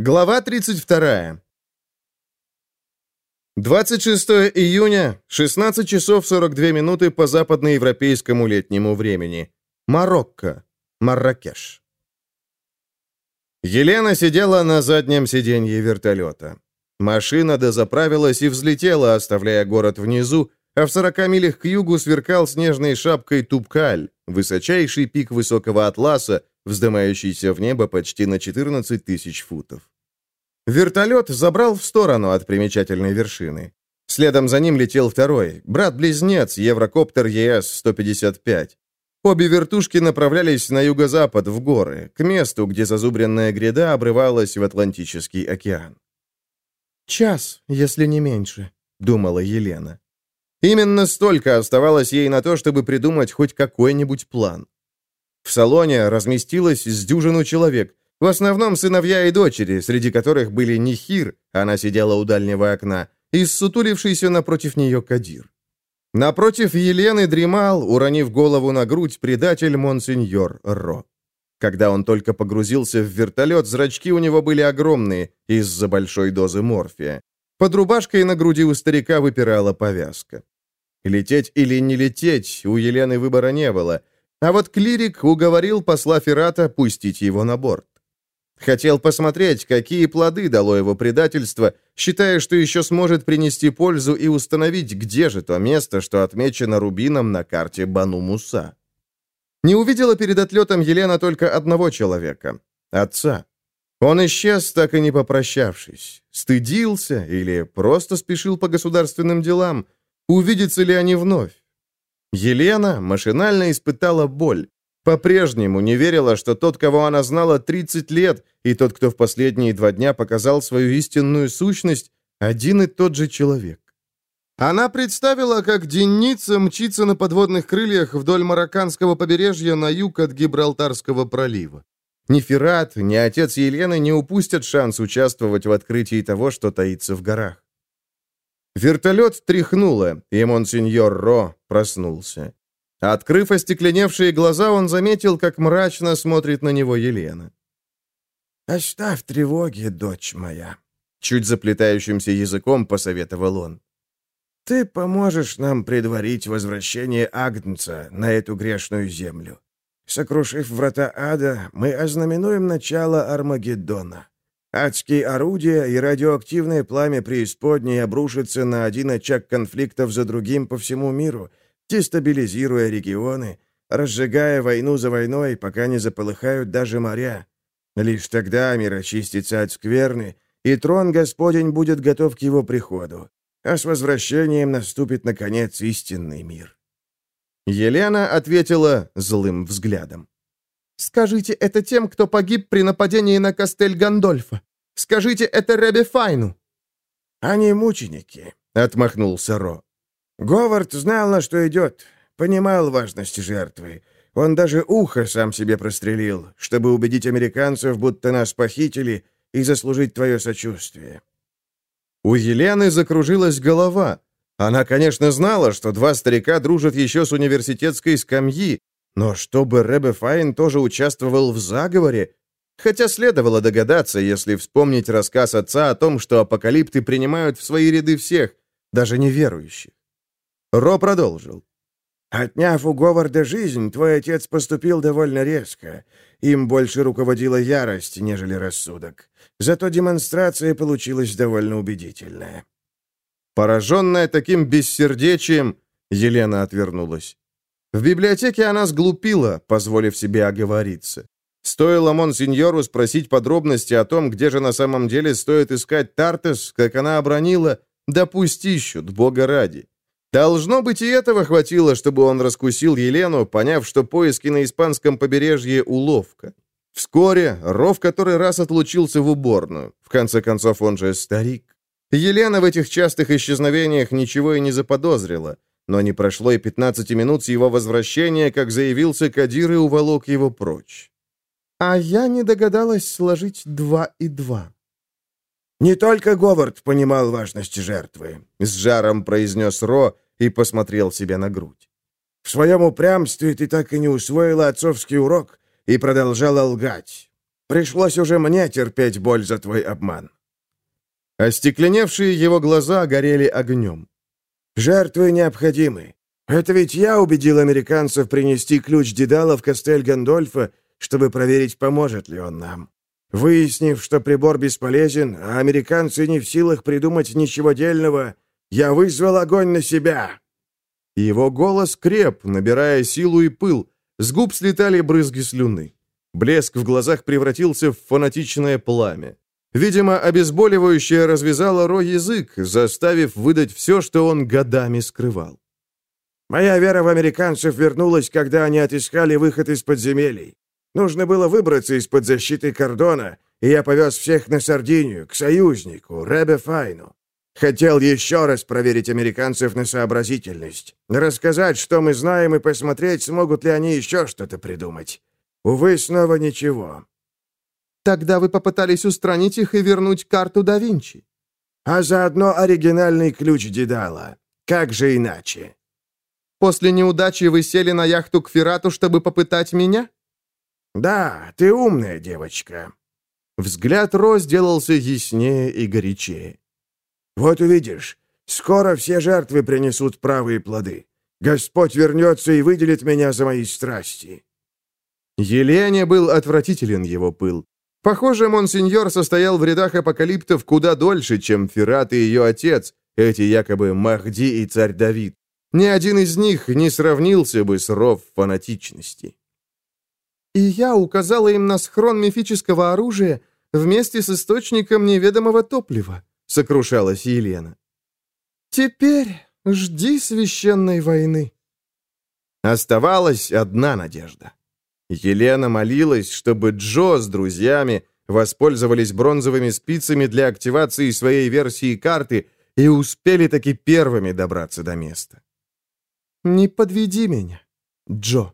Глава 32. 26 июня, 16 часов 42 минуты по западноевропейскому летнему времени. Марокко. Марракеш. Елена сидела на заднем сиденье вертолета. Машина дозаправилась и взлетела, оставляя город внизу, а в 40 милях к югу сверкал снежной шапкой Тупкаль, высочайший пик высокого атласа, вздымающийся в небо почти на 14 тысяч футов. Вертолет забрал в сторону от примечательной вершины. Следом за ним летел второй, брат-близнец, Еврокоптер ЕС-155. Обе вертушки направлялись на юго-запад, в горы, к месту, где зазубренная гряда обрывалась в Атлантический океан. «Час, если не меньше», — думала Елена. Именно столько оставалось ей на то, чтобы придумать хоть какой-нибудь план. В салоне разместилось с дюжину человек, в основном сыновья и дочери, среди которых были Нихир, она сидела у дальнего окна, и ссутулившийся напротив нее Кадир. Напротив Елены дремал, уронив голову на грудь, предатель Монсеньор Ро. Когда он только погрузился в вертолет, зрачки у него были огромные из-за большой дозы морфия. Под рубашкой на груди у старика выпирала повязка. Лететь или не лететь, у Елены выбора не было. А вот клирик уговорил посла Феррата пустить его на борт. Хотел посмотреть, какие плоды дало его предательство, считая, что еще сможет принести пользу и установить, где же то место, что отмечено рубином на карте Бану-Муса. Не увидела перед отлетом Елена только одного человека — отца. Он исчез, так и не попрощавшись. Стыдился или просто спешил по государственным делам. Увидятся ли они вновь? Елена машинально испытала боль. По-прежнему не верила, что тот, кого она знала 30 лет, и тот, кто в последние два дня показал свою истинную сущность, один и тот же человек. Она представила, как денница мчится на подводных крыльях вдоль марокканского побережья на юг от Гибралтарского пролива. Ни Ферат, ни отец Елены не упустят шанс участвовать в открытии того, что таится в горах. Вертолет тряхнуло, и монсеньор Ро проснулся. Открыв остекленевшие глаза, он заметил, как мрачно смотрит на него Елена. «Оставь тревоги, дочь моя», — чуть заплетающимся языком посоветовал он. «Ты поможешь нам предварить возвращение Агнца на эту грешную землю. Сокрушив врата ада, мы ознаменуем начало Армагеддона. Адские орудия и радиоактивное пламя преисподней обрушатся на один очаг конфликтов за другим по всему миру, дестабилизируя регионы, разжигая войну за войной, пока не заполыхают даже моря. Лишь тогда мир очистится от скверны, и трон Господень будет готов к его приходу, а с возвращением наступит, наконец, истинный мир. Елена ответила злым взглядом. Скажите это тем, кто погиб при нападении на Кастель Гандольфа. Скажите это Ребе Файну». «Они мученики», — отмахнулся Ро. «Говард знал, на что идет, понимал важность жертвы. Он даже ухо сам себе прострелил, чтобы убедить американцев, будто нас похитили, и заслужить твое сочувствие». У Елены закружилась голова. Она, конечно, знала, что два старика дружат еще с университетской скамьи, но чтобы Ребе Файн тоже участвовал в заговоре, хотя следовало догадаться, если вспомнить рассказ отца о том, что апокалипты принимают в свои ряды всех, даже неверующих. Ро продолжил. «Отняв у Говарда жизнь, твой отец поступил довольно резко. Им больше руководила ярость, нежели рассудок. Зато демонстрация получилась довольно убедительная». Пораженная таким бессердечием, Елена отвернулась. В библиотеке она сглупила, позволив себе оговориться. Стоило Монсеньору спросить подробности о том, где же на самом деле стоит искать Тартес, как она обронила «Да пусть ищут, бога ради». Должно быть, и этого хватило, чтобы он раскусил Елену, поняв, что поиски на испанском побережье — уловка. Вскоре Ро в который раз отлучился в уборную. В конце концов, он же старик. Елена в этих частых исчезновениях ничего и не заподозрила. Но не прошло и 15 минут с его возвращения, как заявился Кадир и уволок его прочь. А я не догадалась сложить два и два. «Не только Говард понимал важность жертвы», — с жаром произнес Ро и посмотрел себе на грудь. «В своем упрямстве ты так и не усвоила отцовский урок и продолжала лгать. Пришлось уже мне терпеть боль за твой обман». Остекленевшие его глаза горели огнем. «Жертвы необходимы. Это ведь я убедил американцев принести ключ Дедала в Кастель Гандольфа, чтобы проверить, поможет ли он нам. Выяснив, что прибор бесполезен, а американцы не в силах придумать ничего дельного, я вызвал огонь на себя». Его голос креп, набирая силу и пыл. С губ слетали брызги слюны. Блеск в глазах превратился в фанатичное пламя. Видимо, обезболивающее развязало Ро язык, заставив выдать все, что он годами скрывал. «Моя вера в американцев вернулась, когда они отыскали выход из подземелий. Нужно было выбраться из-под защиты кордона, и я повез всех на Сардинию, к союзнику, Ребе Файну. Хотел еще раз проверить американцев на сообразительность, рассказать, что мы знаем, и посмотреть, смогут ли они еще что-то придумать. Увы, снова ничего. Тогда вы попытались устранить их и вернуть карту да Винчи. А заодно оригинальный ключ Дедала. Как же иначе? После неудачи вы сели на яхту к Ферату, чтобы попытать меня? Да, ты умная девочка. Взгляд Ро сделался яснее и горячее. Вот увидишь, скоро все жертвы принесут правые плоды. Господь вернется и выделит меня за мои страсти. Елене был отвратителен его пыл. Похоже, монсеньор состоял в рядах апокалиптов куда дольше, чем Ферат и ее отец, эти якобы Махди и царь Давид. Ни один из них не сравнился бы с ров фанатичности. И я указала им на схрон мифического оружия вместе с источником неведомого топлива, сокрушалась Елена. Теперь жди священной войны. Оставалась одна надежда. Елена молилась, чтобы Джо с друзьями воспользовались бронзовыми спицами для активации своей версии карты и успели таки первыми добраться до места. «Не подведи меня, Джо».